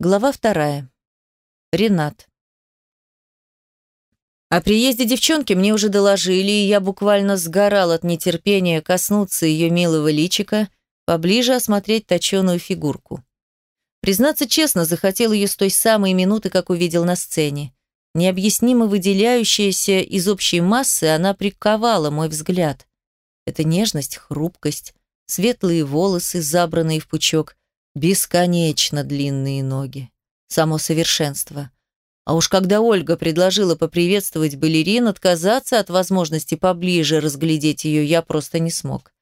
Глава вторая. Ренат. О приезде девчонки мне уже доложили, и я буквально сгорал от нетерпения коснуться ее милого личика, поближе осмотреть точеную фигурку. Признаться честно, захотел ее с той самой минуты, как увидел на сцене. Необъяснимо выделяющаяся из общей массы, она приковала мой взгляд. Это нежность, хрупкость, светлые волосы, забранные в пучок, бесконечно длинные ноги. Само совершенство. А уж когда Ольга предложила поприветствовать балерин, отказаться от возможности поближе разглядеть ее я просто не смог.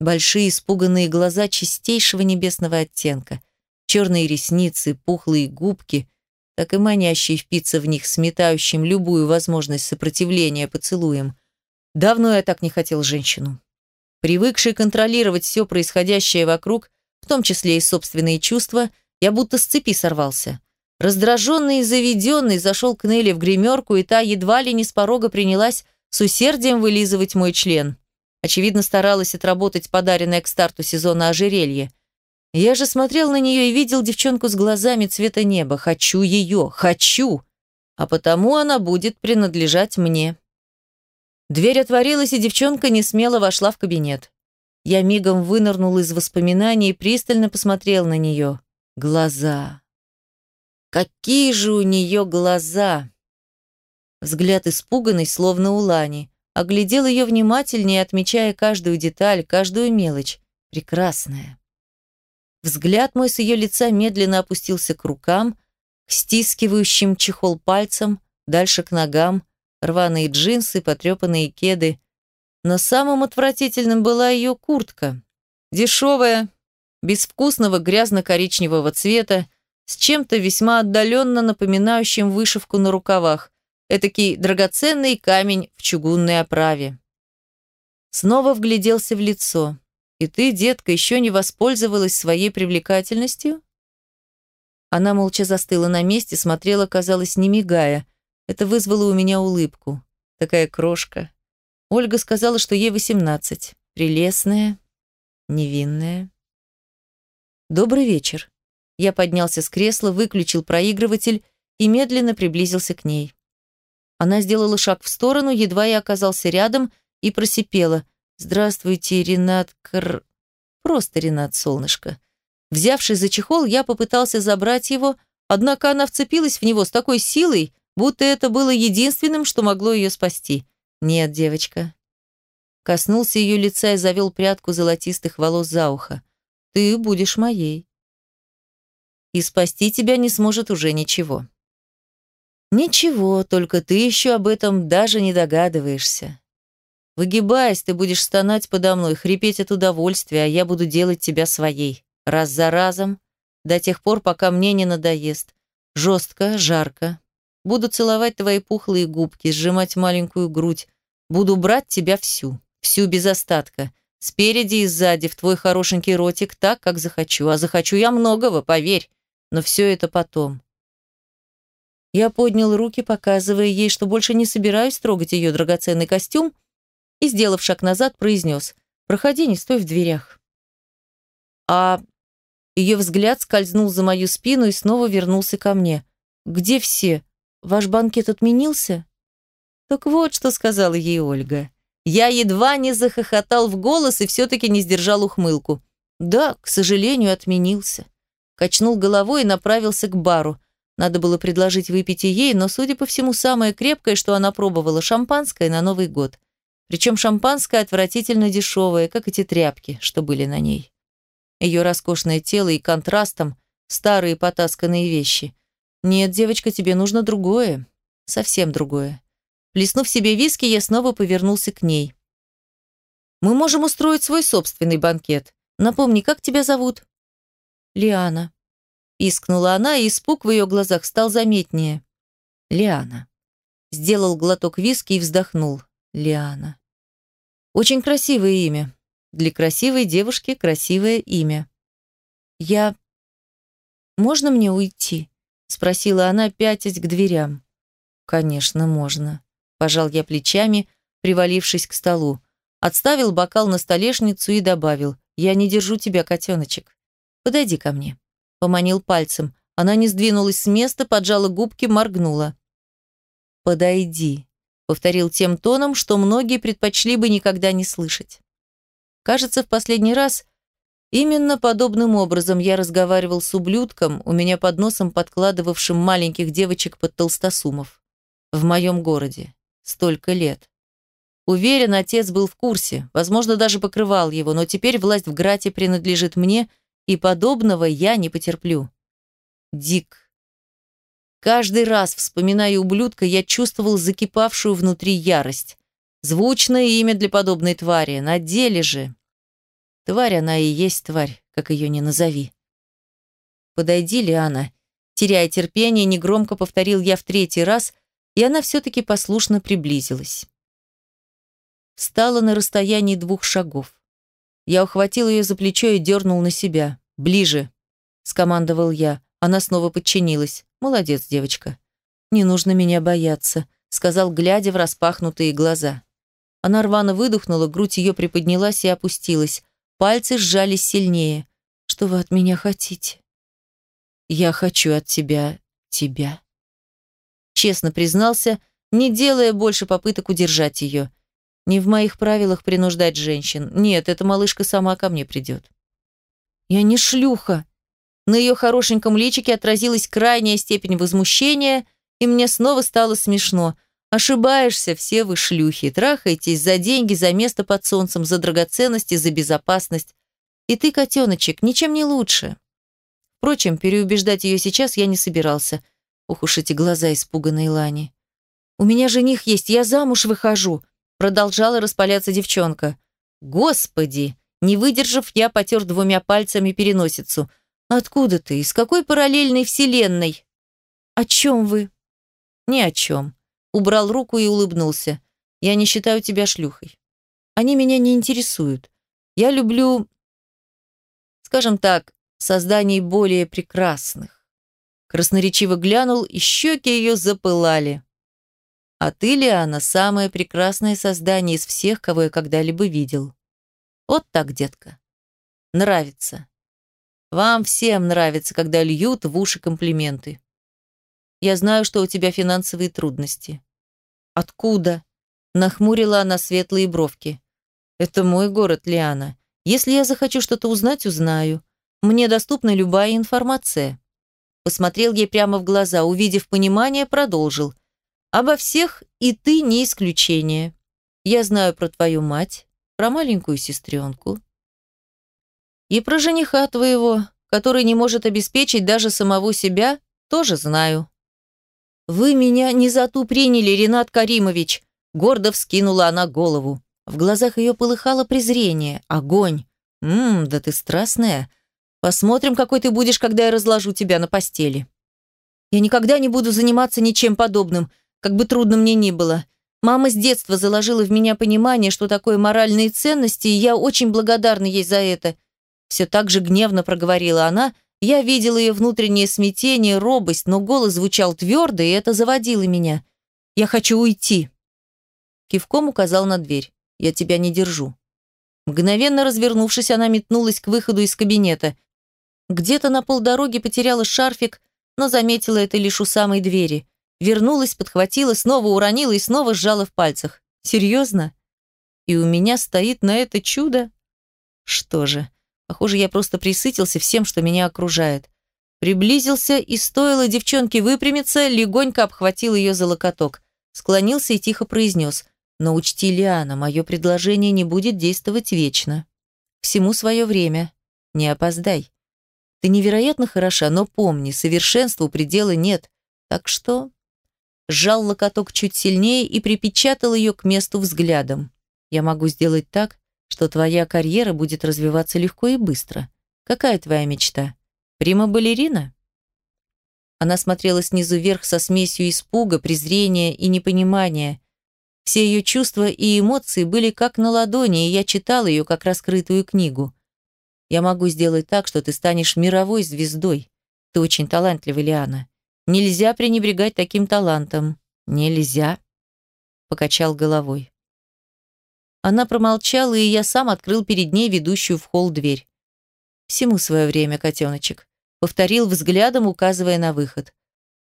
Большие испуганные глаза чистейшего небесного оттенка, черные ресницы, пухлые губки, так и манящие впиться в них, сметающим любую возможность сопротивления поцелуем. Давно я так не хотел женщину. Привыкший контролировать все происходящее вокруг, в том числе и собственные чувства, я будто с цепи сорвался. Раздраженный и заведенный зашел к Нелли в гримерку, и та едва ли не с порога принялась с усердием вылизывать мой член. Очевидно, старалась отработать подаренное к старту сезона ожерелье. Я же смотрел на нее и видел девчонку с глазами цвета неба. Хочу ее, хочу! А потому она будет принадлежать мне. Дверь отворилась, и девчонка не смело вошла в кабинет. Я мигом вынырнул из воспоминаний и пристально посмотрел на нее. Глаза. Какие же у нее глаза! Взгляд испуганный, словно у Лани. Оглядел ее внимательнее, отмечая каждую деталь, каждую мелочь. Прекрасная. Взгляд мой с ее лица медленно опустился к рукам, к стискивающим чехол пальцам, дальше к ногам, рваные джинсы, потрепанные кеды. Но самым отвратительным была ее куртка. Дешевая, безвкусного грязно-коричневого цвета, с чем-то весьма отдаленно напоминающим вышивку на рукавах, этакий драгоценный камень в чугунной оправе. Снова вгляделся в лицо. «И ты, детка, еще не воспользовалась своей привлекательностью?» Она молча застыла на месте, смотрела, казалось, не мигая. Это вызвало у меня улыбку. Такая крошка. Ольга сказала, что ей восемнадцать. Прелестная, невинная. «Добрый вечер», я поднялся с кресла, выключил проигрыватель и медленно приблизился к ней. Она сделала шаг в сторону, едва я оказался рядом, и просипела. «Здравствуйте, Ренат Кр...» Просто Ренат, солнышко. Взявшись за чехол, я попытался забрать его, однако она вцепилась в него с такой силой, будто это было единственным, что могло ее спасти. «Нет, девочка». Коснулся ее лица и завел прядку золотистых волос за ухо. «Ты будешь моей и спасти тебя не сможет уже ничего. Ничего, только ты еще об этом даже не догадываешься. Выгибаясь, ты будешь стонать подо мной, хрипеть от удовольствия, а я буду делать тебя своей. Раз за разом, до тех пор, пока мне не надоест. Жестко, жарко. Буду целовать твои пухлые губки, сжимать маленькую грудь. Буду брать тебя всю, всю без остатка. Спереди и сзади, в твой хорошенький ротик, так, как захочу. А захочу я многого, поверь но все это потом. Я поднял руки, показывая ей, что больше не собираюсь трогать ее драгоценный костюм, и, сделав шаг назад, произнес «Проходи, не стой в дверях». А ее взгляд скользнул за мою спину и снова вернулся ко мне. «Где все? Ваш банкет отменился?» Так вот, что сказала ей Ольга. Я едва не захохотал в голос и все-таки не сдержал ухмылку. Да, к сожалению, отменился качнул головой и направился к бару. Надо было предложить выпить и ей, но, судя по всему, самое крепкое, что она пробовала, шампанское на Новый год. Причем шампанское отвратительно дешевое, как эти тряпки, что были на ней. Ее роскошное тело и контрастом старые потасканные вещи. Нет, девочка, тебе нужно другое. Совсем другое. Плеснув себе виски, я снова повернулся к ней. Мы можем устроить свой собственный банкет. Напомни, как тебя зовут? Лиана. Искнула она, и испуг в ее глазах стал заметнее. Лиана. Сделал глоток виски и вздохнул. Лиана. Очень красивое имя. Для красивой девушки красивое имя. Я... Можно мне уйти? Спросила она, пятясь к дверям. Конечно, можно. Пожал я плечами, привалившись к столу. Отставил бокал на столешницу и добавил. Я не держу тебя, котеночек. Подойди ко мне. Поманил пальцем. Она не сдвинулась с места, поджала губки, моргнула. «Подойди», — повторил тем тоном, что многие предпочли бы никогда не слышать. Кажется, в последний раз именно подобным образом я разговаривал с ублюдком, у меня под носом подкладывавшим маленьких девочек под толстосумов. В моем городе. Столько лет. Уверен, отец был в курсе, возможно, даже покрывал его, но теперь власть в Грате принадлежит мне, и подобного я не потерплю. Дик. Каждый раз, вспоминая ублюдка, я чувствовал закипавшую внутри ярость. Звучное имя для подобной твари. На деле же... Тварь она и есть тварь, как ее ни назови. Подойди, Лиана. Теряя терпение, негромко повторил я в третий раз, и она все-таки послушно приблизилась. Встала на расстоянии двух шагов. Я ухватил ее за плечо и дернул на себя. «Ближе!» – скомандовал я. Она снова подчинилась. «Молодец, девочка». «Не нужно меня бояться», – сказал, глядя в распахнутые глаза. Она рвано выдохнула, грудь ее приподнялась и опустилась. Пальцы сжались сильнее. «Что вы от меня хотите?» «Я хочу от тебя... тебя». Честно признался, не делая больше попыток удержать ее. Не в моих правилах принуждать женщин. Нет, эта малышка сама ко мне придет. «Я не шлюха!» На ее хорошеньком личике отразилась крайняя степень возмущения, и мне снова стало смешно. Ошибаешься, все вы шлюхи, трахаетесь за деньги, за место под солнцем, за драгоценности, за безопасность. И ты, котеночек, ничем не лучше. Впрочем, переубеждать ее сейчас я не собирался. Ух уж эти глаза испуганной Лани. «У меня жених есть, я замуж выхожу», продолжала распаляться девчонка. «Господи!» Не выдержав, я потер двумя пальцами переносицу. «Откуда ты? Из какой параллельной вселенной?» «О чем вы?» «Ни о чем убрал руку и улыбнулся. «Я не считаю тебя шлюхой. Они меня не интересуют. Я люблю, скажем так, созданий более прекрасных». Красноречиво глянул, и щеки ее запылали. «А ты, Лиана, самое прекрасное создание из всех, кого я когда-либо видел. Вот так, детка. Нравится. Вам всем нравится, когда льют в уши комплименты. Я знаю, что у тебя финансовые трудности. Откуда? Нахмурила она светлые бровки. Это мой город, Лиана. Если я захочу что-то узнать, узнаю. Мне доступна любая информация. Посмотрел ей прямо в глаза, увидев понимание, продолжил. Обо всех и ты не исключение. Я знаю про твою мать, про маленькую сестренку. И про жениха твоего, который не может обеспечить даже самого себя, тоже знаю. «Вы меня не за ту приняли, Ренат Каримович!» Гордо вскинула она голову. В глазах ее полыхало презрение, огонь. «Ммм, да ты страстная. Посмотрим, какой ты будешь, когда я разложу тебя на постели». «Я никогда не буду заниматься ничем подобным, как бы трудно мне ни было. Мама с детства заложила в меня понимание, что такое моральные ценности, и я очень благодарна ей за это». Все так же гневно проговорила она, я видела ее внутреннее смятение, робость, но голос звучал твердо, и это заводило меня. «Я хочу уйти!» Кивком указал на дверь. «Я тебя не держу». Мгновенно развернувшись, она метнулась к выходу из кабинета. Где-то на полдороги потеряла шарфик, но заметила это лишь у самой двери. Вернулась, подхватила, снова уронила и снова сжала в пальцах. «Серьезно? И у меня стоит на это чудо?» Что же, Похоже, я просто присытился всем, что меня окружает. Приблизился и, стоило девчонке выпрямиться, легонько обхватил ее за локоток. Склонился и тихо произнес. «Но учти, Лиана, мое предложение не будет действовать вечно. Всему свое время. Не опоздай. Ты невероятно хороша, но помни, совершенству предела нет. Так что...» Сжал локоток чуть сильнее и припечатал ее к месту взглядом. «Я могу сделать так, что твоя карьера будет развиваться легко и быстро. Какая твоя мечта? Прима-балерина?» Она смотрела снизу вверх со смесью испуга, презрения и непонимания. Все ее чувства и эмоции были как на ладони, и я читал ее как раскрытую книгу. «Я могу сделать так, что ты станешь мировой звездой. Ты очень талантливый, Лиана. Нельзя пренебрегать таким талантом. Нельзя», — покачал головой. Она промолчала, и я сам открыл перед ней ведущую в холл дверь. Всему свое время, котеночек. Повторил взглядом, указывая на выход.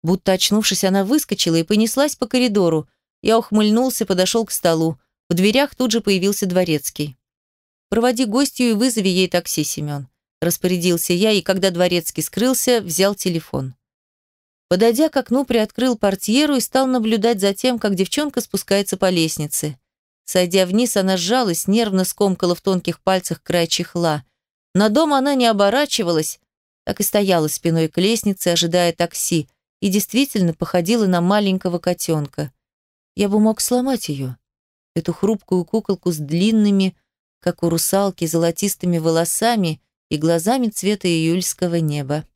Будто очнувшись, она выскочила и понеслась по коридору. Я ухмыльнулся, подошел к столу. В дверях тут же появился дворецкий. «Проводи гостью и вызови ей такси, Семен», – распорядился я, и когда дворецкий скрылся, взял телефон. Подойдя к окну, приоткрыл портьеру и стал наблюдать за тем, как девчонка спускается по лестнице. Сойдя вниз, она сжалась, нервно скомкала в тонких пальцах край чехла. На дом она не оборачивалась, так и стояла спиной к лестнице, ожидая такси, и действительно походила на маленького котенка. Я бы мог сломать ее, эту хрупкую куколку с длинными, как у русалки, золотистыми волосами и глазами цвета июльского неба.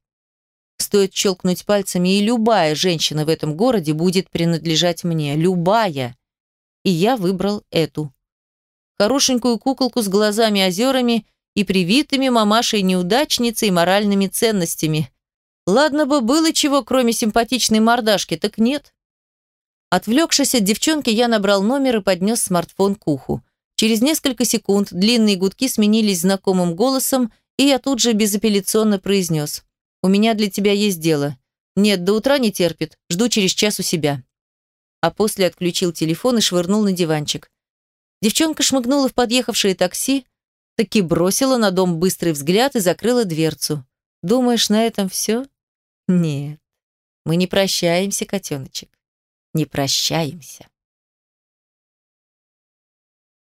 Стоит щелкнуть пальцами, и любая женщина в этом городе будет принадлежать мне. Любая. И я выбрал эту. Хорошенькую куколку с глазами-озерами и привитыми мамашей-неудачницей моральными ценностями. Ладно бы было чего, кроме симпатичной мордашки, так нет. Отвлекшись от девчонки, я набрал номер и поднес смартфон к уху. Через несколько секунд длинные гудки сменились знакомым голосом, и я тут же безапелляционно произнес. У меня для тебя есть дело. Нет, до утра не терпит. Жду через час у себя». А после отключил телефон и швырнул на диванчик. Девчонка шмыгнула в подъехавшее такси, таки бросила на дом быстрый взгляд и закрыла дверцу. «Думаешь, на этом все?» «Нет, мы не прощаемся, котеночек. Не прощаемся».